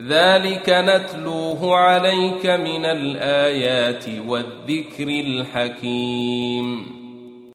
ذلك نتلوه عليك من الايات والذكر الحكيم